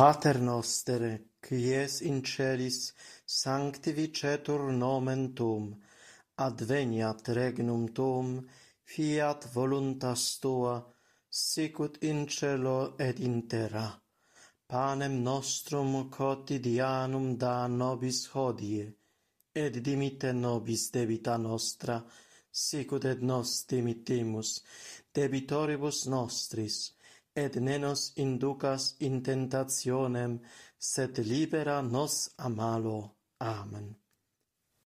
Pater noster, qui es in celis sanctificetur nomen tuum, adveniat regnum tuum, fiat voluntas tua, sicut in celo et in terra. Panem nostrum quotidianum da nobis hodie, et dimite nobis debita nostra, sicut et nos dimittimus debitoribus nostris, et ne nos inducas in tentationem, sed libera nos a malo. Amen.